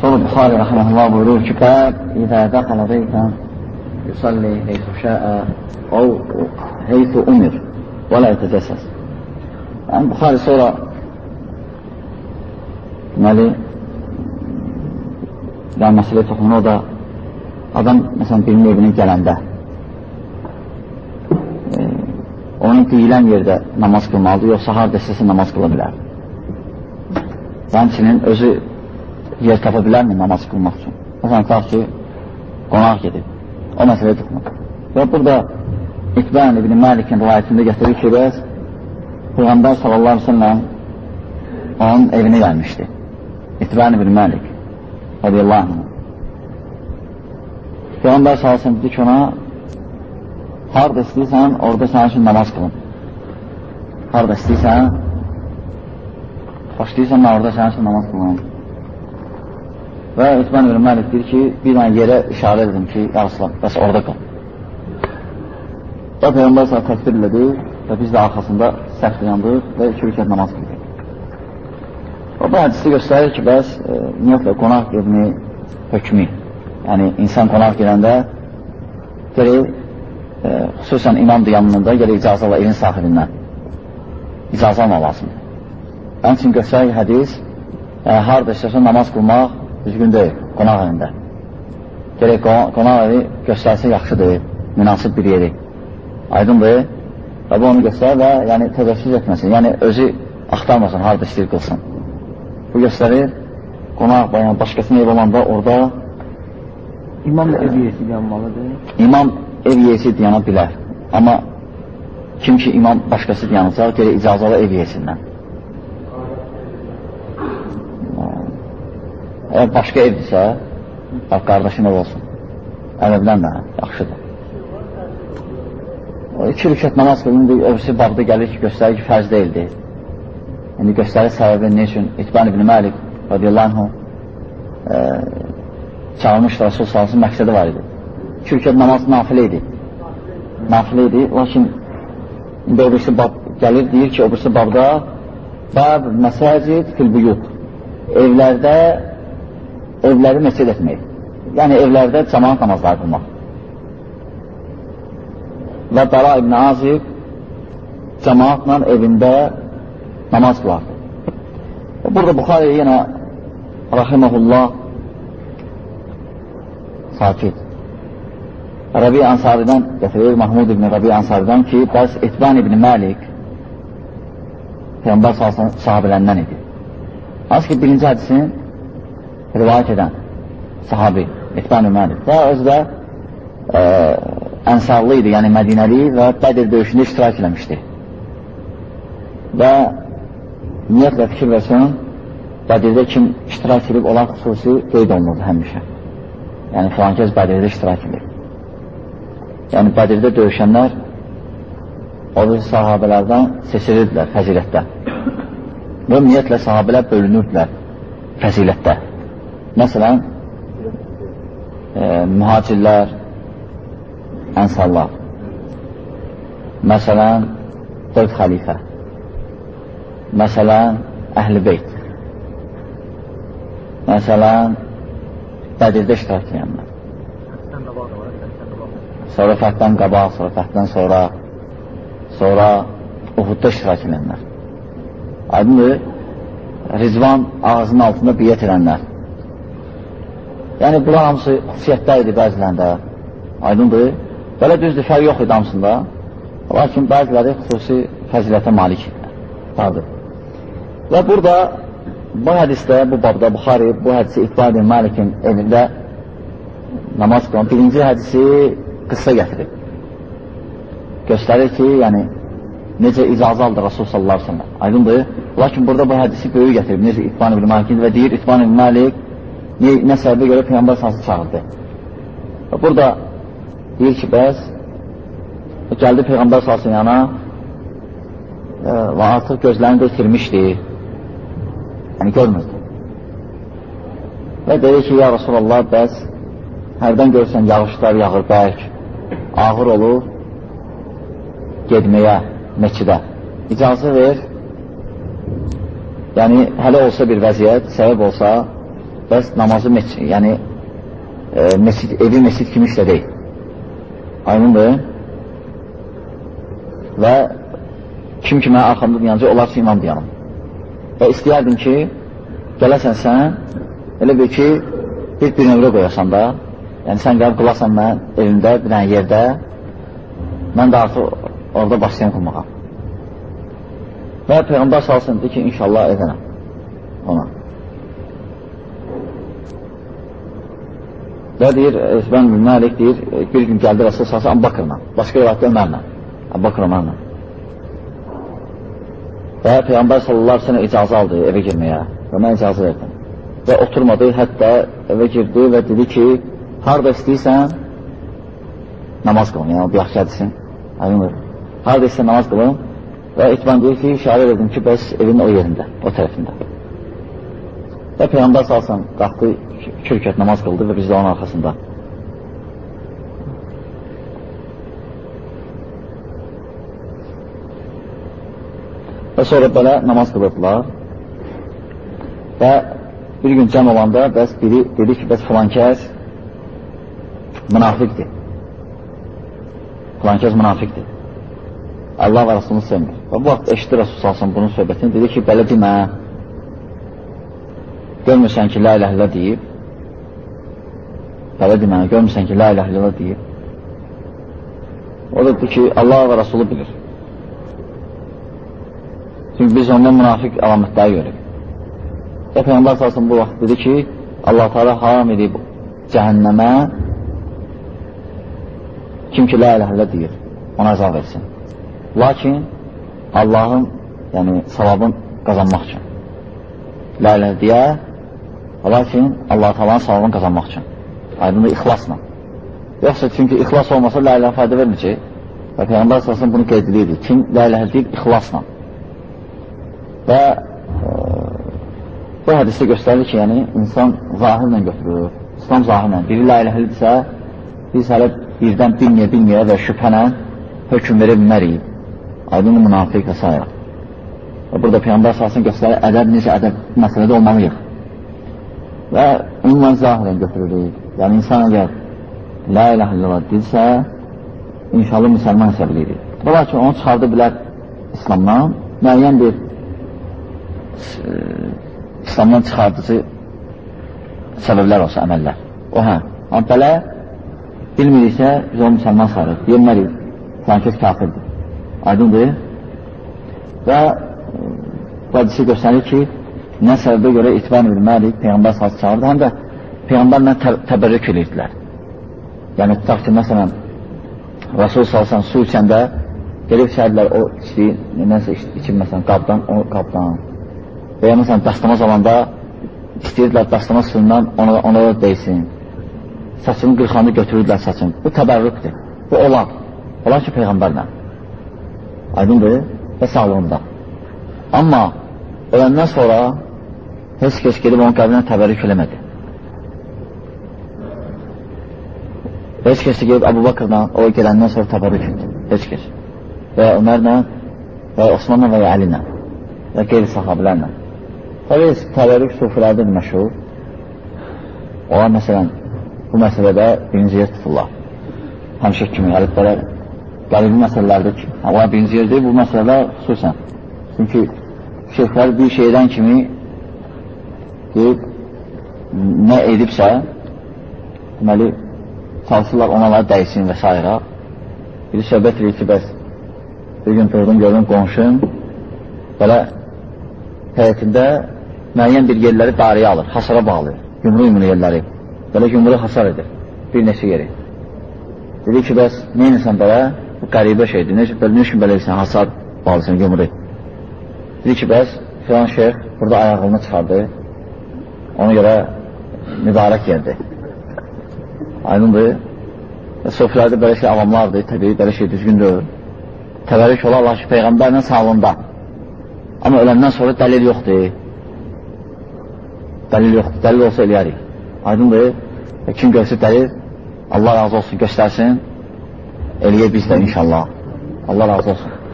Sonra Buxari rəhməhullah buyurur ki, bəb İzə dəxələ beytən yusalli heytü şəə o heytü umir və lə yetəcəsəs. Yəni, Buxari sonra deməli, bir məsələ toxunur, o da adam, məsələn, birinin evinin gələndə e, onun deyilən yerdə namaz qılmalıdır, yoxsa harada istəsə namaz qıla bilər. Həmçinin özü yer tapa bilərmi namaz qılmaq üçün? Məsələn, tutaq ki, qonaq gedib. O məsələyə tutmaq. Və burada İqbən ibn Məlikin rivayətində gətirir ki, bəs Peyğəmbər sallallahu aleyhi ve sellem onun evinə gəlmişdi. İqbən ibn Məlik radiyallahu anh. Peyğəmbər sallallahu aleyhi ve sellem dedi ki, ona harada istəyirsən, orada sənin üçün namaz qılın. Harada istəyirsən, başlayırsan, orada sənin üçün namaz qılın. Və Ütmən ibn Məlik deyir ki, bir dənə yerə işarə edim ki, ya Rasulam, bəs orada qal. Və Peyğəmbər səhə təkbir elədi və biz də arxasında səhv yandıq və iki rükət namaz qildik. Və bu hədisi göstərir ki, bəs e, ümumiyyətlə qonaq evini hökmü, yəni insan qonaq gedəndə gəlir, e, xüsusən imamdır yanında, gəlir icazə alır evin sahibindən. İcazə almaq lazımdır. Həmçin göstərir hədis, e, harada istəsə namaz qılmaq düzgün deyil, qonaq evində. Gerək qonaq evi göstərsə yaxşıdır, münasib bir yeri. Aydındır və bu onu göstərir və yəni təcəssüz etməsin, yəni özü axtarmasın, harada istəyir qılsın. Bu göstərir, qonaq bayan başqasının ev olanda orada İmam da ev yeyesi yanmalıdır. İmam ev yeyesi yana bilər. Amma kim ki imam başqası yanacaq, gerək icazəli ev yeyesindən. Əgər başqa evdirsə, qardaşın ev olsun. Əvəbdən də yaxşıdır. O iki rükət namaz qılındı, öbüsü babda gəlir ki, göstərir ki, fərz deyildi. İndi göstərir səbəbi ne üçün? İtban ibn Məlik radiyallahu anh e, çağırmışdı Rasul salsın məqsədi var idi. İki rükət namaz nafilə idi. Nafilə idi, lakin indi öbüsü bab gəlir, deyir ki, öbüsü babda bab məsəcid filbuyut. Evlərdə evləri məsəl etmək. Yəni evlərdə cəmaat namazları qılmaq. Və Dara ibn Azib cəmaatla evində namaz qılardı. Burada Buxarə yenə rahiməhullah sakit. Rabi Ansaridən gətirir, Mahmud ibn Rabi Ansaridən ki, bəs İtban ibn Məlik Peyğəmbər sahabiləndən idi. Hansı ki, birinci hədisin rivayət edən sahabi İtban Ümədir və özü də e, ənsarlı idi, yəni Mədinəli və Bədir döyüşündə iştirak eləmişdi. Və ümumiyyətlə fikir versən, Bədirdə kim iştirak edib olan xüsusi qeyd olunurdu həmişə. Yəni filankəz Bədirdə iştirak edir. Yəni Bədirdə döyüşənlər o sahabələrdən seçilirdilər fəzilətdə. Və ümumiyyətlə sahabələr bölünürdülər fəzilətdə. Məsələn, e, mühacirlər, ənsarlar. Məsələn, dörd xəlifə. Məsələn, əhl-i beyt. Məsələn, Bədirdə iştirak edənlər. Sonra fətdən qabaq, sonra fətdən sonra, sonra Uhudda iştirak edənlər. Aydındır, Rizvan ağzının altında biyyət edənlər. Yəni, bunlar hamısı xüsusiyyətdə idi bəzilərində. Aydındır. Belə düzdür, fərq yox idi hamısında. Lakin bəziləri xüsusi fəzilətə malik vardır. Və burada bu hədisdə, bu babda Buxari bu hədisi İtbar bin Malikin evində namaz qılan birinci hədisi qıssa gətirib. Göstərir ki, yəni necə icazə aldı Rasul sallallahu aleyhi ve sellem. Aydındır. Lakin burada bu hədisi böyük gətirib. Necə İtban ibn Malikin və deyir İtban ibn Malik nə, səbəbə görə Peyğəmbər sansı çağırdı. Və burada deyir ki, bəs gəldi Peyğəmbər salsın yana e, və artıq gözlərini də itirmişdi. Yəni, görmürdü. Və dedi ki, ya Rasulallah, bəs hərdən görürsən yağışlar yağır bərk, ağır olur gedməyə Məkidə. İcazə ver, yəni hələ olsa bir vəziyyət, səbəb olsa, bəs namazı meçid, yəni e, mesid, evi mesid kimi işlə deyil. Aydındır. Və kim ki mənə arxamda dayanacaq, onlar üçün imam dayanım. Və istəyərdim ki, gələsən sən, elə bir ki, bir bir növrə qoyasan da, yəni sən gəlib qılasan mən evimdə, bir dənə yerdə, mən də artıq orada başlayam qılmağa. Və Peyğəmbər salsın ki, inşallah edənəm ona. Və deyir, Esbən bin Məlik deyir, bir gün gəldi Rasul salsın Abbaqırla, başqa rivayətdə Ömərlə, Abbaqır Ömərlə. Və Peyğəmbər sallallahu aleyhi icazə aldı evə girməyə və mən icazə verdim. Və oturmadı, hətta evə girdi və dedi ki, harada istəyirsən, namaz qılın, yəni bir yaxşı hədisin, aydındır. Harada istəyirsən namaz qılın və İtban deyir ki, işarə verdim ki, bəs evin o yerində, o tərəfində. Və Peyğəmbər salsan qalxdı, kürkət namaz qıldı və biz də onun arxasında. Və sonra belə namaz qılırdılar. Və bir gün cəm olanda bəs biri dedi ki, bəs filan kəs münafiqdir. Filan kəs münafiqdir. Allah və Rasulunu sevmir. Və bu vaxt eşitdi Rasul salsın bunun söhbətini. Dedi ki, belə demə. Görmürsən ki, la ilə ilə deyib. Belə demə, görmürsən ki, la ilə ilə deyib. O da ki, Allah və Rasulü bilir. Çünki biz ondan münafiq əlamətləri görürük. Və Peyğəmbər salsın bu vaxt dedi ki, Allah Teala haram edib cəhənnəmə kim ki, la iləhəllə deyir, ona əzab versin. Lakin Allahın, yəni savabın qazanmaq üçün. La ilə deyə, lakin Allah Teala'nın savabını qazanmaq üçün. Aydınlı ixlasla. Yoxsa çünki ixlas olmasa la ilə fayda verməyəcək. Və Peyğəmbər salsın bunu qeyd edir. Kim la ilə deyib ixlasla. Və e, bu hədisdə göstərir ki, yəni insan zahirlə götürür, İslam zahirlə. Biri la ilə ildirsə, biz hələ birdən bilməyə, bilməyə və şübhənə hökum verə bilmərik. Aydın münafiq və s. Və burada Peyğəmbər sahasını göstərir, ədəb necə ədəb məsələdə olmalıyıq. Və onunla zahirən götürürük. Yəni insan əgər la ilə illallah dilsə, inşallah müsəlman hesab edirik. Bu lakin onu çıxardı bilər İslamdan müəyyən bir e, İslamdan çıxardıcı səbəblər olsa, əməllər. O hə. Amma belə bilmiriksə, biz onu müsəlman sarıq. Deyilmərik, filankəs kafirdir. Aydındır. Və bu hadisi göstərir ki, nə səbəbə görə itibar bilmərik, Peyğəmbər sazı çağırdı, həm də Peyğəmbərlə tə təbərrük edirdilər. Yəni, tutaq ki, məsələn, Rasul salsan su içəndə gelib içərdilər o içdiyi, nəsə içib, məsələn, qabdan, o qabdan, və ya məsələn dastamaz alanda istəyirdilər dastamaz suyundan ona, ona da deysin. Saçını qırxanı götürürdülər saçın. Bu təbərrükdür. Bu olan. Olan ki, Peyğəmbərlə. Aydındır və sağlığında. Amma öləndən sonra heç kəs gedib onun qəbrinə təbərrük eləmədi. Heç kəs gedib Əbu Bakırla o gələndən sonra təbərrük etdi. Heç kəs. Və Ömərlə və Osmanla və Əlinlə və qeyri-sahabilərlə. Tabii təvərrük sufilərdir məşhur. Onlar məsələn, bu məsələdə birinci yer tuturlar. Həmişə kimi gəlib belə qəribi məsələlərdir ki, onlar birinci yerdir bu məsələdə xüsusən. Çünki şeyhlər bir şeydən kimi deyib, nə edibsə, deməli, çalışırlar onalar dəysin və s. Bir söhbət edir ki, bəs bir gün durdum, gördüm qonşum, belə həyətində müəyyən bir yerləri dariyə alır, hasara bağlayır, yumru-yumru yerləri. Belə yumru hasar edir, bir neçə yeri. Dedi ki, bəs neynəsən belə? Bu qəribə şeydir, necə, belə, necə belə etsən, hasar bağlısın, yumru. Dedi ki, bəs filan şeyh burada ayağını çıxardı, ona görə mübarək yerdir. Aydındır. Sofrada belə şey avamlardır, təbii, belə şey düzgündür. Təvərrük olarlar ki, Peyğəmbərlə sağlığında. Amma öləndən sonra dəlil yoxdur. Dəlil yoxdur. Dəlil olsa eləyərik. Aydındır. Və kim görsə dəlil, Allah razı olsun, göstərsin. Eləyə biz də inşallah. Allah razı olsun.